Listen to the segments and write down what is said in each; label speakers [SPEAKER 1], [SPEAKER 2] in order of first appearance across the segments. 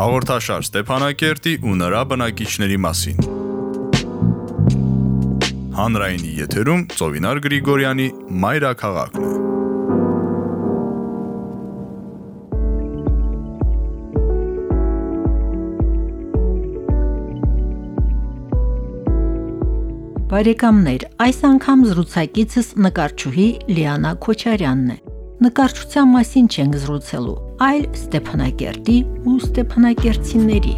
[SPEAKER 1] Հաղորդաշար Ստեփանակերտի ու նրա բնակիչների մասին։ Հանրայինի եթերում Ծովինար Գրիգորյանի Մայրաքաղաքն է։
[SPEAKER 2] Բարեկամներ, այս անգամ զրուցակիցս նկարչուհի Լիանա Քոչարյանն է։ Նկարչության մասին չենք զրուցելու, այլ Ստեփանակերտի ու Ստեփանակերտցիների։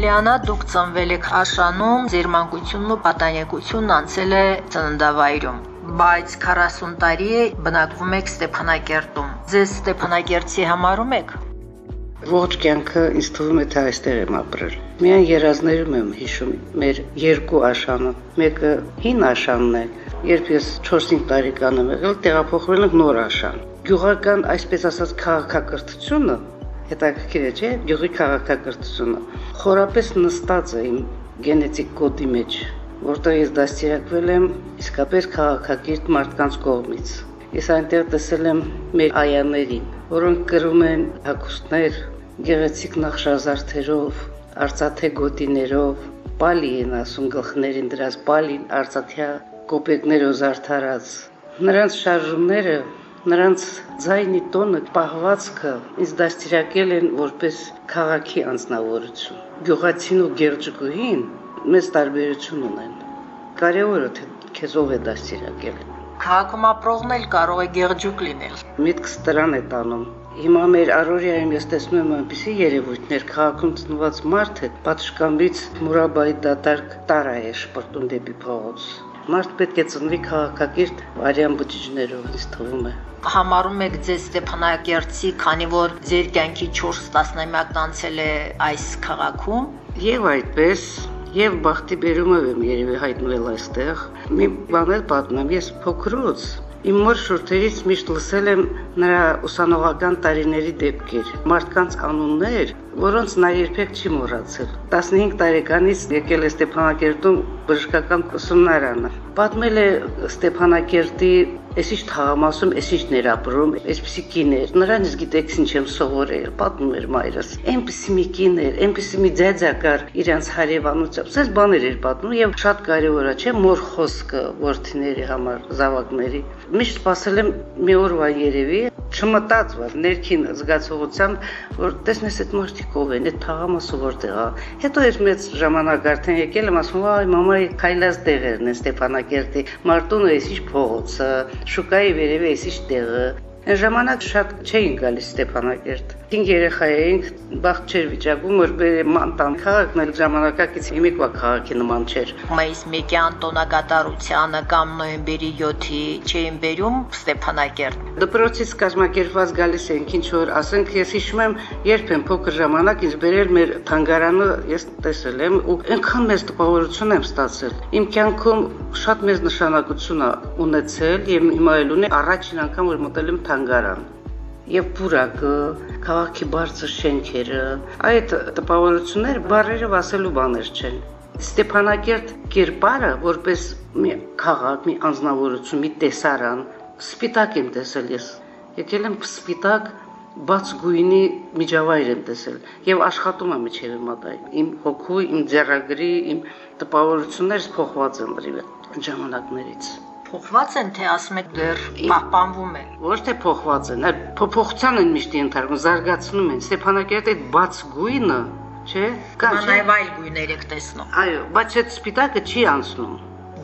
[SPEAKER 2] Լիանա, դուք ծնվել եք Աշանում, ձեր մանկությունն ու պատանեկությունն անցել է ծննդավայրում բայց 40 տարի է բնակվում եք Ստեփանակերտում։ Ձեզ Ստեփանակերտցի համարում եք։
[SPEAKER 3] Ողջ կյանքը ինձ թվում է թե այստեղ եմ ապրել։ Միայն երազներում եմ հիշում մեր երկու աշանը։ Մեկը հին աշանն է, երբ ես 4-5 տարեկան եմ եղել, տեղափոխվել եմ նոր աշան։ Գյուղական, այսպես ասած, քաղաքակրթությունը հետաքրքիր է, չէ՞, գյուղի քաղաքակրթությունը խորապես նստած է իմ գենետիկ կոդի մեջ, որտեղ ես դաստիարակվել եմ իսկապես քաղաքակիրթ մարդկանց կողմից։ Ես այնտեղ տեսել եմ մեր այաներին, որոնք կրում են հագուստներ, գեղեցիկ նախշազարդերով, արծաթե գոտիներով, պալի են ասում գլխներին դրած պալին արծաթյա կոպեկներով զարդարած։ Նրանց շարժումները, նրանց ձայնի տոնը, պահվածքը ինձ դաստիարակել են որպես քաղաքի անձնավորություն։ Գյուղացին ու գերջուկուհին մեծ տարբերություն ունեն։ Կարևորը թե քեզ ով է դաստիարակել
[SPEAKER 2] Քաղաքում ապրողն էլ կարող է գեղջուկ լինել։
[SPEAKER 3] Միտքս դրան է տանում։ Հիմա մեր առօրյայում ես տեսնում եմ այնպիսի երևույթներ, քաղաքում ծնված մարդը պատշգամբից մուրաբայի դատարկ տարա է շպրտում դեպի փողոց։ Մարդ պետք է ծնվի քաղաքակիրթ արյան բջիջներով, ինձ թվում է
[SPEAKER 2] համարում եք ձեզ Ստեփանակերտցի, քանի որ ձեր կյանքի 4 տասնամյակն անցել է այս քաղաքում։
[SPEAKER 3] Եվ այդպես եւ բախտի բերումով եմ երևի հայտնվել այստեղ։ Մի բան էլ պատմեմ, ես փոքրուց Իմ մոր շուրթերից միշտ լսել եմ նրա ուսանողական տարիների դեպքեր, մարդկանց անուններ, որոնց նա երբեք չի մոռացել։ 15 տարեկանից եկել է Ստեփանակերտում բժշկական ուսումնարանը։ Պատմել է Ստեփանակերտի Էսիշ թաղամասում, էսիշ ներապրում, այսպիսի կիներ, նրան ես գիտեք ինչ եմ սովորել, պատմում էր մայրս։ Այնպիսի մի կիներ, այնպիսի մի ձեձակար իրանց հարևանությամբ, սենց բաներ էր պատմում եւ շատ կարեւոր է, չէ, մոր խոսքը worth-ների համար, զավակների։ Միշտ սпасել եմ մի օրվա երևի, չմտածված ներքին զգացողությամբ, որ տեսնես այդ մարդիկ ով են, այդ թաղամասը որտեղ է։ Հետո էր մեծ ժամանակ արդեն եկել եմ, ասում, «Այ մամա, քայլած տեղերն են Ստեփանակերտի, Մարտունը էսիշ փողոցը, շուկայի վերևի էսիշ տեղը։ Այն ժամանակ շատ չէին գալիս Ստեփանակերտ։ Ինք երեխա էինք, բախտ չէր վիճակում, որ բերեման տան քաղաքն էլ ժամանակակից հիմիկվա քաղաքի նման չէր։
[SPEAKER 2] Մայիս 1-յան տոնակատարությանը կամ նոյեմբերի 7-ի չէին բերում Ստեփանակերտ։
[SPEAKER 3] Դպրոցից կազմակերպված գալիս էինք ինչ որ, ասենք ես հիշում եմ, երբ եմ փոքր ժամանակ ինձ բերել մեր թանգարանը, ես տեսել եմ ու այնքան մեծ տպավորություն եմ ստացել։ Իմ կյանքում շատ մեծ նշանակություն ունեցել եւ հիմա էլ ունի առաջին անգամ որ մտել եմ թանգարան եւ բուրակը, քաղաքի բարձր շենքերը, այդ տպավորությունները բարերով ասելու բաներ չեն։ Ստեփանակերտ կերպարը որպես մի քաղաք, մի անznավորություն, մի տեսարան, սպիտակ եմ տեսել ես։ Եկել եմ սպիտակ բաց գույնի միջավայր եմ տեսել եւ աշխատում եմ իջև մատայ։ Իմ հոգու, իմ ձեռագրի, իմ տպավորություններս փոխված են լրիվ ժամանակներից
[SPEAKER 2] փոխված են, թե ասում եք դեռ պահպանվում են։
[SPEAKER 3] Ոչ թե փոխված են, այլ փոփոխության են միշտ ենթարկվում, զարգացնում են։ Ստեփանակերտի այդ բաց գույնը, չէ՞,
[SPEAKER 2] կա նաև այլ գույներ եք տեսնում։
[SPEAKER 3] Այո, բայց այդ սպիտակը չի անցնում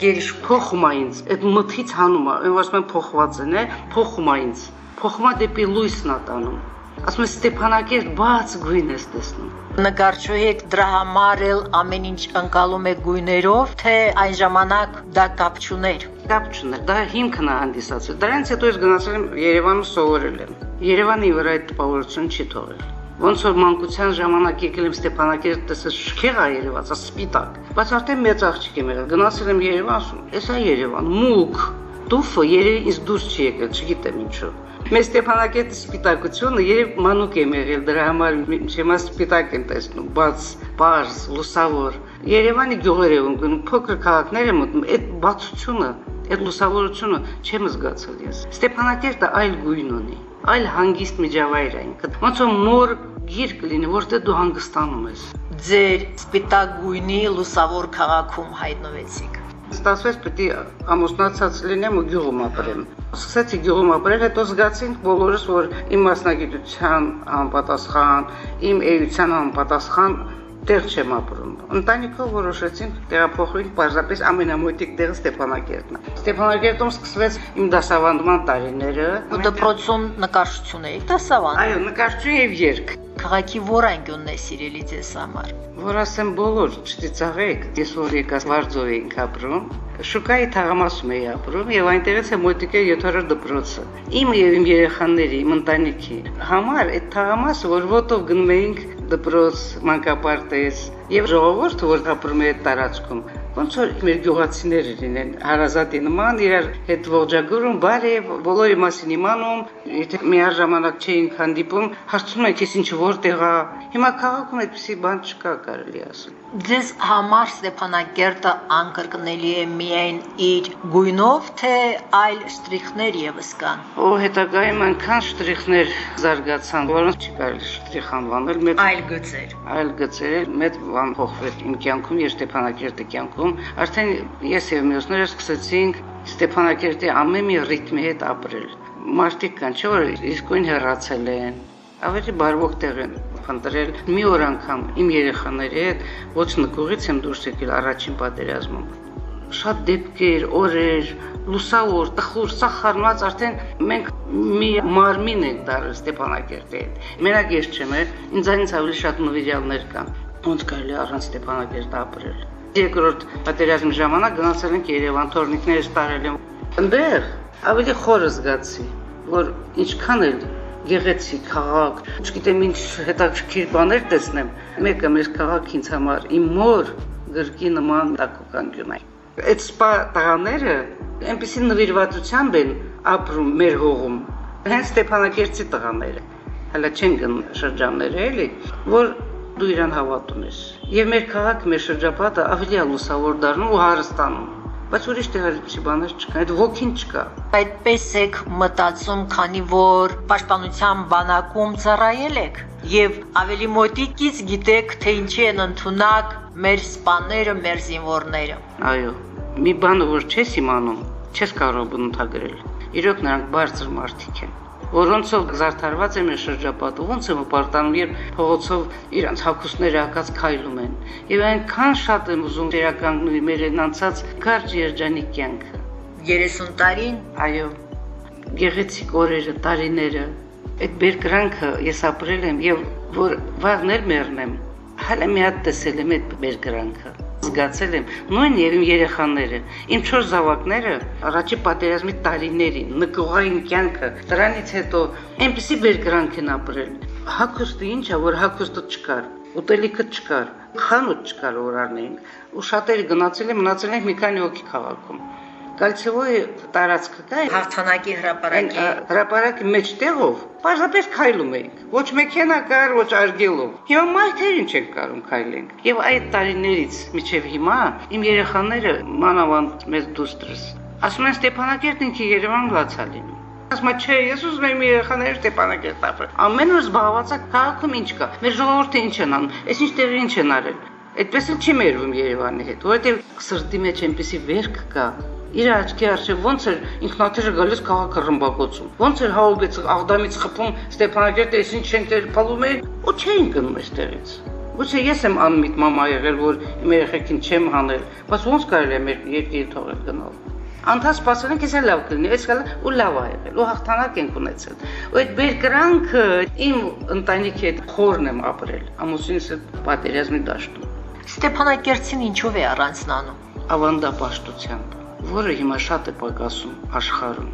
[SPEAKER 2] գերիշ
[SPEAKER 3] փոխում է ինձ, այդ մթից հանում է, ասում են փոխված են, է, փոխում է ինձ։ Փոխում է դեպի լույսն է տանում։ Ասում եմ Ստեփանակերտ բաց գույն ես տեսնում։
[SPEAKER 2] Նկարչուհի եք դրա համար էլ ամեն ինչ ընկալում եք գույներով, թե այն ժամանակ դա կապ չուներ։
[SPEAKER 3] Կապ չուներ, դա հիմքն է հանդիսացել։ Դրանից հետո ես գնացել եմ Երևանում սովորել եմ։ Երևանի վրա այդ տպավորություն չի թողել։ Ոնց որ մանկության ժամանակ եկել եմ Ստեփանակերտ տեսել շքեղ է Երևանց, սպիտակ։ Բայց արդեն մեծ աղջիկ եմ եղել։ Գնացել եմ Երևան, ասում, «Էսա Երևան, մուկ»։ Տուֆը երևի ինձ դուրս չի եկել, չգիտեմ ինչու։ Մեր Ստեփանակերտի սպիտակությունը երբ մանուկ եմ եղել, դրա համար չեմա սպիտակ եմ տեսնում, բաց, բարձ, լուսավոր։ Երևանի գյուղեր եմ գնում, փոքր քաղաքներ եմ մտնում, այդ բացությունը, այդ լուսավորությունը չեմ զգացել ես։ Ստեփանակերտը այլ գույն ունի, այլ հանգիստ միջավայր ինքը։ Ոնց որ մոր գիր կլինի, որտեղ դու հանգստանում ես։
[SPEAKER 2] Ձեր սպիտակ գույնի լուսավոր քաղաքում հայտնվեցիք։
[SPEAKER 3] Ստացվեց է ամուսնացած լինեմ ու գյուղում ապրեմ։ Սկսեցի գյուղում ապրել, հետո զգացինք բոլորս, որ իմ մասնագիտության համապատասխան, իմ էության համապատասխան տեղ չեմ ապրում։ Ընտանիքով որոշեցինք տեղափոխվել պարզապես ամենամոտիկ տեղը Ստեփանակերտն է։ Ստեփանակերտում սկսվեց իմ դասավանդման տարիները։
[SPEAKER 2] Ու դպրոցում նկարչություն էիք դասավանդում։
[SPEAKER 3] Այո, նկարչություն եւ երգ։
[SPEAKER 2] Քաղաքի որ անկյունն է սիրելի ձեզ համար։
[SPEAKER 3] Որ ասեմ բոլոր չծիծաղեք, ես որ եկած Վարձով էինք ապրում, շուկայի թաղամասում էի ապրում եւ այնտեղից է մոտիկե 7-րդ դպրոցը։ Իմ եւ իմ երեխաների, իմ ընտանիքի համար այդ թաղամասը, որ ոտով գնում էինք դպրոց, մանկապարտեզ եւ ժողովուրդը, որ ապրում է տարածքում, ոնց որ մեր գյուղացիները լինեն հարազատի նման իրար հետ ողջագուրում, բարի բոլորի մասին իմանում, եթե միաժամանակ չէինք հանդիպում, հարցնում եք, ես ինչ որտեղ է։ Հիմա քաղաքում այդպեսի բան չկա, կարելի ասել։
[SPEAKER 2] Ձեզ համար Ստեփանակերտը անկրկնելի է միայն իր գույնով, թե այլ շտրիխներ եւս կան։
[SPEAKER 3] Օ հետագայում այնքան շտրիխներ զարգացան, որոնց չի կարելի շտրիխ անվանել, մեծ
[SPEAKER 2] Այլ գծեր։
[SPEAKER 3] այլ գծեր մեծ բան փոխվել իմ կյանքում եւ Ստեփանակերտի կյանքում։ Արդեն ես եւ մյուսները սկսեցինք Ստեփանակերտի ամեն մի ռիթմի հետ ապրել։ Մարդիկ կան, չէ՞ որ իսկույն հեռացել են, ավելի բարվոք տեղ են փնտրել։ Մի օր անգամ իմ երեխաների հետ ոչ նկուղից եմ դուրս եկել առաջին պատերազմում։ Շատ դեպքեր, օրեր, լուսավոր, տխուր, սա խառնված արդեն մենք մի մարմին ենք դարել Ստեփանակերտի հետ։ Մենակ ես չեմ, ինձանից ավելի շատ նվիրյալներ կան։ Ոնց կարելի առանց Ստեփանակերտ ապրել։ Երկրորդ պատերազմի ժամանակ գնացել ենք Երևան, թորնիկներս տարել եմ։ Այնտեղ ավելի խորը զգացի, որ ինչքան էլ գեղեցիկ քաղաք, չգիտեմ ինչ հետաքրքիր բաներ տեսնեմ։ Մեկը մեր քաղաք ինձ համար իմ մոր գրկի նման տակուկանգյուն է։ Այդ սպա տղաները այնպեսի նվիրվածությամբ են ապրում մեր հողում։ Հենց Ստեփանակերտի տղաները։ Հələ չեն գն շրջանները էլի, որ դու իրան հավատում ես։ Եվ մեր քաղաքը, մեր շրջապատը ավելի լուսավոր դառնում ու հարստանում բայց ուրիշ տեղերից բաներ չկա, այդ ոգին չկա։
[SPEAKER 2] Այդպես եք մտածում, քանի որ պաշտպանության բանակում ծառայել եք եւ ավելի մոտիկից գիտեք, թե ինչի են ընդունակ մեր սպաները, մեր զինվորները։
[SPEAKER 3] Այո, մի բանը որ չես իմանում, չես կարող բնութագրել։ Իրոք նրանք բարձր մարդիկ են որոնցով զարդարված է մեր շրջապատը, ոնց եմ պարտանում, երբ փողոցով իրանց հակուսները հակած քայլում են։ Եվ այնքան շատ եմ ուզում վերականգնուի մեր անցած կարճ երջանիկ կյանքը։
[SPEAKER 2] 30 տարին,
[SPEAKER 3] Այո, գեղեցիկ օրերը, տարիները, այդ բերկրանքը ես ապրել եմ եւ որ վաղներ մեռնեմ, հələ մի հատ տեսել եմ այդ բերկրանքը զգացել եմ նույն եւ իմ երեխաները իմ 4 զավակները առաջի պատերազմի տարիներին նկողային կյանքը դրանից հետո այնպեսի բերկրանք են ապրել հակոստը ինչա որ հակոստը չկար ուտելիքը չկար խանութ չկար որ առնեինք ու շատերը գնացել են մնացել են մի քանի հոգի քաղաքում Կալցեվոյի տարածքը կա
[SPEAKER 2] հաղթանակի հրապարակի
[SPEAKER 3] հրապարակի մեջտեղով պարզապես քայլում էինք ոչ մեքենա կար ոչ արգելով հիմա մայթեր ինչ են կարում քայլենք եւ այդ տարիներից միջև հիմա իմ երեխաները մանավանդ մեծ դուստրս ասում են Ստեփանակերտն ինքի Երևան լացա լինում ասում է չէ ես ուզում եմ երեխաները Ստեփանակերտ ապրել ամեն օր զբաղված է քաղաքում ինչ կա մեր ժողովուրդը ինչ են անում այս ինչ տեղի ինչ են արել Այդպես էլ չի մերվում Երևանի հետ, որովհետև սրտի մեջ այնպեսի վերք կա, իր աչքի արշիվ ոնց էր ինքնաթիռը գալիս քաղաքը ռմբակոծում ոնց էր հաուբեցը աղդամից խփում ստեփանակերտը այսինչ շենքեր փալում էր ու չէին գնում այստեղից Ոչե ես եմ անմիտ մամա եղել, որ իմ երեխեքին չեմ հանել, բայց ոնց կարելի է մեր երկրի թողել գնալ։ Անթաս սпасել ենք, էսա լավ կլինի, էս գալը ու լավ ա եղել, ու հաղթանակ ենք ունեցել։ Ու այդ բերկրանքը իմ ընտանիքի հետ խորն եմ ապրել, ամուսինս հետ պատերազմի դաշտում։
[SPEAKER 2] Ստեփանակերտին ինչով է առանցնանում։
[SPEAKER 3] Ավանդապաշտությամբ որը հիմա շատ է պակասում աշխարհում։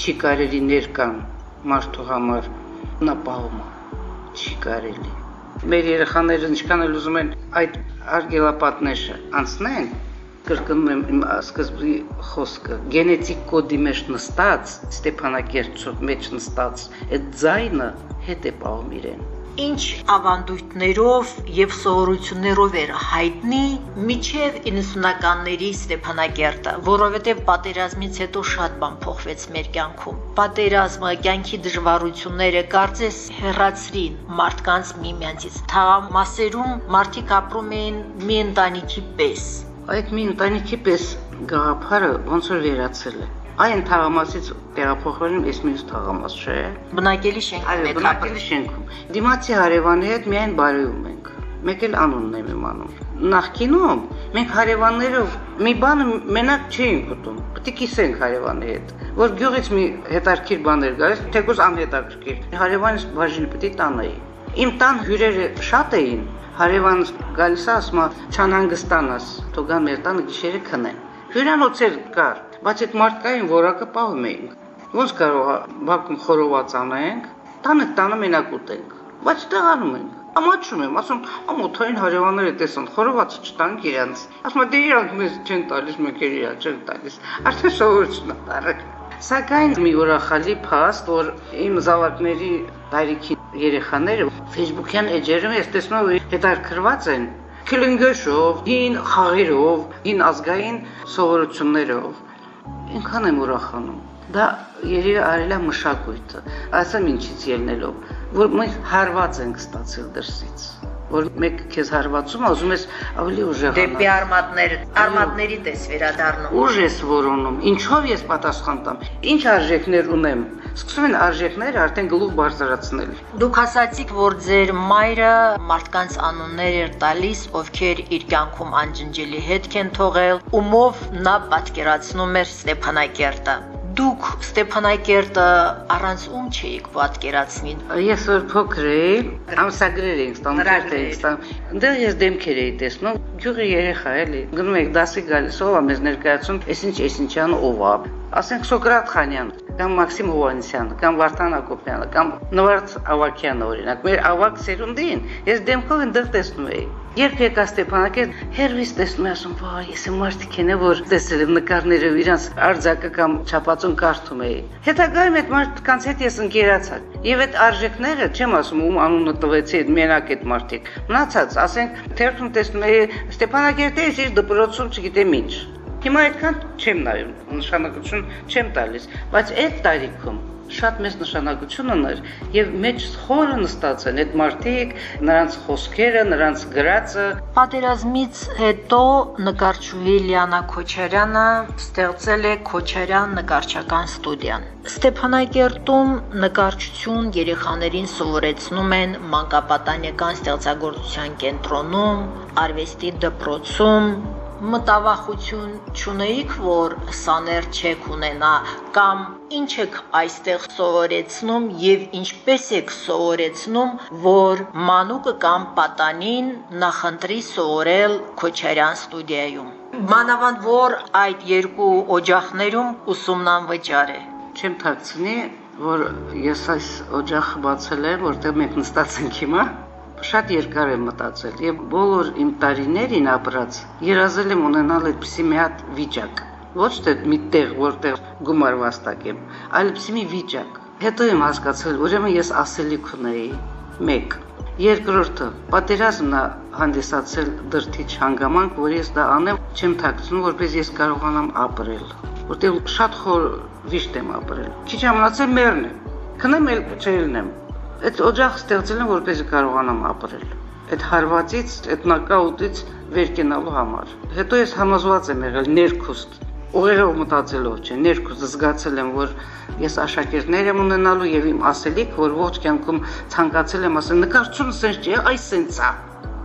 [SPEAKER 3] Չի կարելի ներկան մարդու համար նապահումը։ Չի կարելի։ Մեր երեխաները ինչքան էլ ուզում են այդ արգելապատները անցնեն, կրկնում եմ իմ սկզբի խոսքը, գենետիկ կոդի մեջ նստած, Ստեփանակերտցու մեջ նստած, այդ ձայնը հետ է պահում իրեն։
[SPEAKER 2] ինչ ավանդույթներով եւ սովորություններով էր հայտնի միջև 90-ականների Ստեփանակերտը, որովհետեւ պատերազմից հետո շատ բան փոխվեց մեր կյանքում։ Պատերազմը, կյանքի դժվարությունները կարծես հեռացրին մարդկանց միմյանցից։ Թաղամասերում մարդիկ ապրում էին մի ընտանիքի պես։
[SPEAKER 3] Այդ մի ընտանիքի պես գաղափարը ոնց որ վերացել է այն թաղամասից տեղափոխվելն էս մյուս թաղամաս չէ։
[SPEAKER 2] Բնակելի շենքում
[SPEAKER 3] Այո,
[SPEAKER 2] եք
[SPEAKER 3] բնակելի շենքում։ Դիմացի հարևանի հետ միայն բարևում ենք։ Մեկ էլ անունն եմ իմանում։ Նախկինում մենք հարևաններով մի բանը մենակ չէինք ուտում։ Պետք է կիսենք հարևանի հետ։ Որ գյուղից մի հետարքիր բաներ գալիս, թեկուզ անհետաքրքիր։ Հարևանից բաժին պետք է տանայի։ Իմ տան հյուրերը շատ էին, հարևանս գալիս ասում չանհանգստանաս, թողան մեր տանը գիշերը քնեն։ Հյուրանոցեր կար, բայց այդ մարդկային որակը պահում էինք։ Ոնց կարող բակում խորոված անենք, տանը տանը մենակ ուտենք, բայց տեղանում ենք։ Ամաչում եմ, ասում, ամոթային հարևանները տեսան, խորովածը չտանք իրանց։ Ասում դե իրանք մեզ չեն տալիս, մենք էլ իրար չեն տալիս։ Արդեն սովորություն տարել։ Սակայն մի ուրախալի փաստ, որ իմ զավակների տարիքի երեխաները Facebook-յան էջերում ես տեսնում եմ հետարկրված են քլինգեշով, հին խաղերով, հին ազգային սովորություններով ինքան եմ ուրախանում։ Դա երևի արել է մշակույթը, ասեմ ինչից ելնելով, որ մենք հարված ենք ստացել դրսից որ մեկ քեզ հարվածում, ուզում ես ավելի ուժեղանալ։
[SPEAKER 2] Դեպի արմատներ, արմատների տես վերադառնում։
[SPEAKER 3] Ուժ ես որոնում, ինչով ես պատասխան տամ, ինչ արժեքներ ունեմ։ Սկսում են արժեքները արդեն գլուխ բարձրացնել։
[SPEAKER 2] Դուք ասացիք, որ ձեր մայրը մարդկանց անուններ էր տալիս, ովքեր իր կյանքում անջնջելի հետք են թողել, ումով նա պատկերացնում էր Ստեփանակերտը դուք Ստեփանակերտը առանց ում չէիք պատկերացնին։
[SPEAKER 3] Ես որ փոքր էի, ամսագրեր էինք ստանում, դերտ էինք ստանում։ Այնտեղ ես դեմքեր էի տեսնում, գյուղի երեխա էլի։ Գնում եք դասի գալիս, ով է մեզ ներկայացում, այսինչ այսինչան ով է։ Ասենք Սոկրատ Խանյան, կամ Մաքսիմ Հովանեսյանը, կամ Վարդան Ակոպյանը, կամ Նվարդ Ավակյանը օրինակ։ Մեր ավակ սերունդին ես դեմքով ընդդեմ տեսնում էի։ Երբ եկա Ստեփանակերտ, հերվիս տեսնում եմ, ասում, «Վայ, ես եմ մարդիկ են, որ տեսել եմ նկարները իրանց արձակը կամ չափածուն կարդում էի»։ Հետագայում այդ մարդկանց հետ ես ընկերացա։ Եվ այդ արժեքները, չեմ ասում, ում անունը տվեցի, այդ մենակ այդ մարդիկ։ Մնացած, ասենք, թերթում տեսնում էի Ստեփանակերտի իր դպրոցում, չգիտեմ ինչ։ Հիմա այդքան չեմ նայում, նշանակություն չեմ տալիս, բայց այդ տարիքում շատ մեծ նշանակություն ուներ եւ մեջ խորը նստած են այդ մարդիկ, նրանց խոսքերը, նրանց գրածը։
[SPEAKER 2] Պատերազմից հետո նկարչուհի Լիանա Քոչարյանը ստեղծել է Քոչարյան նկարչական ստուդիան։ Ստեփանակերտում նկարչություն երեխաներին սովորեցնում են մանկապատանեկան ստեղծագործության կենտրոնում, արվեստի դպրոցում, մտավախություն չունեիք, որ սաներ չեք ունենա կամ ինչ եք այստեղ սովորեցնում եւ ինչպես եք սովորեցնում, որ մանուկը կամ պատանին նախընտրի սովորել Քոչարյան ստուդիայում։ Մանավանդ որ այդ երկու օջախներում ուսումնանվճար է։
[SPEAKER 3] Չեմ թաքցնի, որ ես այս օջախը բացել եմ, որտեղ մենք նստած ենք հիմա շատ երկար եմ մտածել եւ բոլոր իմ տարիներին ապրած երազել եմ ունենալ այդպիսի մի հատ վիճակ ոչ թե մի տեղ որտեղ գումար վաստակեմ այլպիսի մի վիճակ հետո եմ հասկացել ուրեմն ես ասելիք ունեի 1 երկրորդը պատերազմն է հանդիսացել դրթիչ հանգամանք որ ես դա անեմ չեմ թաքցնում որպես ես կարողանամ ապրել որտեղ շատ խոր վիշտ եմ ապրել քիչ ամնացել մեռնեմ քնեմ էլ չելնեմ Այդ օջախ ստեղծել եմ, որպեսզի կարողանամ ապրել։ Այդ հարվածից, այդ նակաուտից վեր կենալու համար։ Հետո ես համոզված եմ եղել ներքուստ ուղերով մտածելով չէ, ներքուս զգացել եմ, որ ես աշակերտներ եմ ունենալու եւ իմ ասելիք, որ ողջ կյանքում ցանկացել եմ ասել, նկարչությունը սենց չէ, այս սենց է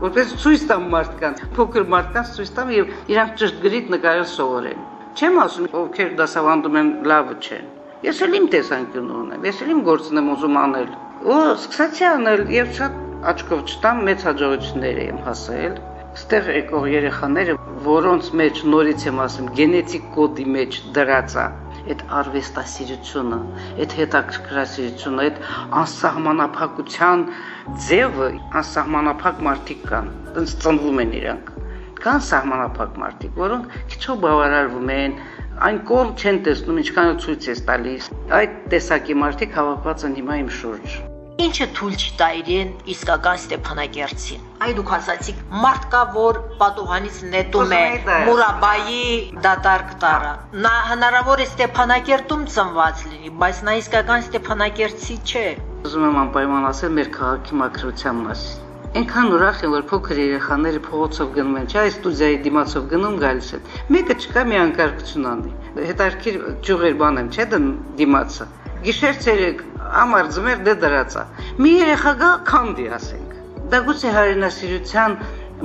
[SPEAKER 3] որպես ցույց տամ մարդկանց, փոքր մարդկանց ցույց տամ եւ իրանք ճշտգրիտ նկարել սովորեն։ Չեմ ասում, ովքեր դասավանդում են լավը չեն։ Ես էլ իմ տեսանկյունը ունեմ, ես էլ իմ գործն եմ ուզում անել ու սկսեցի անել եւ շատ աչքով չտամ մեծ հաջողություններ եմ հասել ստեղ եկող երեխաները որոնց մեջ նորից եմ ասում գենետիկ կոդի մեջ դրած է այդ արվեստասիրությունը, այդ հետաքրքրասիրությունը, այդ անսահմանափակության ձևը, անսահմանափակ մարդիկ կան, այնց ծնվում են իրանք։ Կան սահմանափակ մարդիկ, որոնք քիչով բավարարվում են, այն կողմ չեն տեսնում, ինչքան ցույց ես տալիս։ Այդ տեսակի մարդիկ հավաքված են հիմա իմ շուրջ։
[SPEAKER 2] Ինչը թույլ չտա իրեն իսկական Ստեփանակերտին։ Այ դուք ասացիք մարդ կա, որ պատուհանից նետում է Մուրաբայի դատարկ տարը։ Նա հնարավոր է Ստեփանակերտում ծնված լինի, բայց նա իսկական Ստեփանակերտցի չէ։
[SPEAKER 3] Ուզում եմ անպայման ասել մեր քաղաքի մակրության մասին։ Այնքան ուրախ եմ, որ փոքր երեխաները փողոցով գնում են, չէ, այս ստուդիայի դիմացով գնում գալիս են։ Մեկը չկա մի անկարգություն անի։ Հետարքիր ճյուղեր բան եմ, չէ, դիմացը։ Գիշեր ցերեկ ամար ձմեր դե դրածա։ Մի երեխա գա քանդի ասենք։ Դա գուցե հայրենասիրության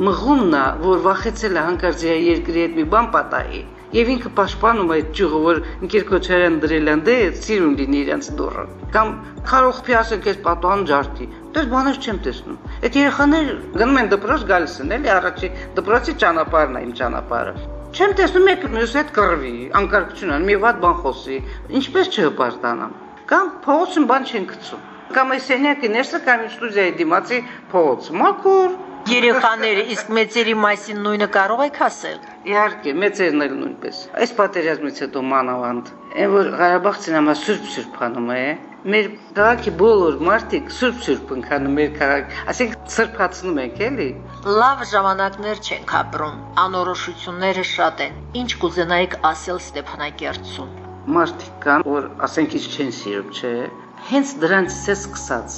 [SPEAKER 3] մղումն է, որ վախեցել է հանկարծ երկրի հետ մի բան պատահի։ Եվ ինքը պաշտպանում այդ ճյուղը, որ ինքեր կոչարան դրել են, դե սիրուն լինի իրենց դուրը։ Կամ կարող փի ասել քեզ պատոհան ջարդի։ Դες բաներ չեմ տեսնում։ Այդ երեխաներ գնում են դպրոց գալիս են, էլի առաջի դպրոցի ճանապարհն է իմ ճանապարհը։ Չեմ տեսնում մեկ մյուս հետ կռվի, անկարգություն ան, մի վատ բան խոսի։ Ինչպես չհպարտանամ կամ փողոցում բան չեն գցում։ Կամ այս սենյակի ներսը կամ ստուդիայի դիմացի փողոց։ Մաքուր
[SPEAKER 2] Երեխաները իսկ մեծերի մասին նույնը կարող եք ասել։
[SPEAKER 3] Իհարկե, մեծերն էլ նույնպես։ Այս պատերազմից հետո մանավանդ, այն որ Ղարաբաղցին համա սուրբ-սուրբ փանում է, մեր քաղաքի բոլոր մարդիկ սուրբ-սուրբ ընկանում մեր քաղաք, ասենք սրբացնում ենք, էլի։
[SPEAKER 2] Լավ ժամանակներ չենք ապրում, անորոշությունները շատ են։ Ինչ կուզենայիք ասել Ստեփանակերտցում
[SPEAKER 3] մարդիկ կան, որ ասենք ինչ չեն սիրում, չէ։ Հենց դրանից է սկսած։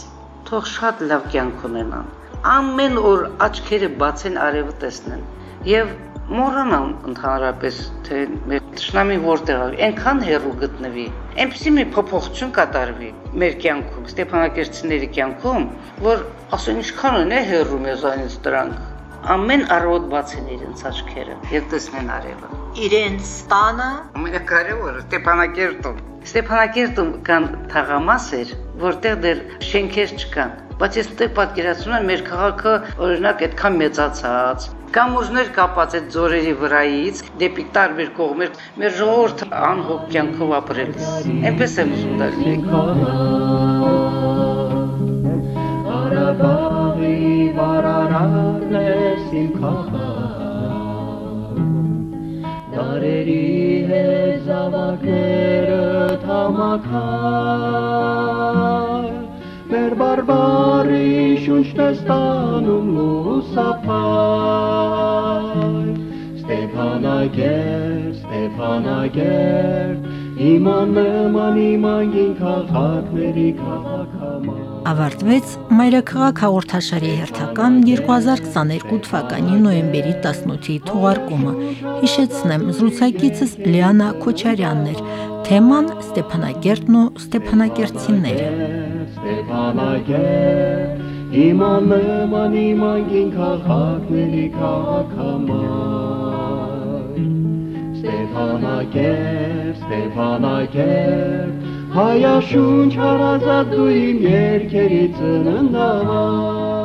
[SPEAKER 3] Թող շատ լավ կյանք ունենան։ Ամեն օր աչքերը բացեն արևը տեսնեն։ Եվ մոռանան ընդհանրապես թե մեր ճշնամին որտեղ է, այնքան հեռու գտնվի։ Այնպեսի մի փոփոխություն կատարվի մեր կյանքում, Ստեփանակերտցիների կյանքում, որ ասեն ինչքան են հեռու մեզանից դրանք ամեն առավոտ բացեն իրենց աչքերը եւ տեսնեն արևը։
[SPEAKER 2] Իրենց տանը
[SPEAKER 3] ամենակարևորը Ստեփանակերտում։ Ստեփանակերտում կան թաղամասեր, որտեղ դեռ շենքեր չկան, բայց ես դեռ պատկերացնում եմ մեր քաղաքը օրինակ այդքան մեծացած, կամուրջներ կապած այդ ձորերի վրայից դեպի տարբեր կողմեր մեր ժողովուրդը անհոգ կյանքով ապրելիս։ Այնպես եմ ուզում դա լինի։
[SPEAKER 4] Ղարաբաղի վարարարն ես իմ քաղաք Դարերի հետ զավակները թամաքար Մեր բարբարի շունչն է ստանում լուսափար Ստեփանագեր, Ստեփանագեր Իման նման իման քաղաքների քաղաքամար
[SPEAKER 5] ավարտվեց Մայրաքաղաք հաղորդաշարի հերթական 2022 թվականի նոյեմբերի 18-ի թողարկումը։ Հիշեցնեմ, զրուցակիցս Լիանա Քոչարյանն էր։ Թեման Ստեփանագերտն ու Ստեփանակերտցիները։
[SPEAKER 4] Ստեփանագերտ իմանն ման իմանգին քաղաքների քաղաքամար Ստեփանագերտ Ստեփանագերտ Հայաշունչ հարազատ դու իմ երկերի ծննդավար